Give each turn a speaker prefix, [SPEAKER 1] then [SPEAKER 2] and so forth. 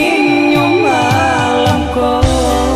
[SPEAKER 1] những nhóm mà làm con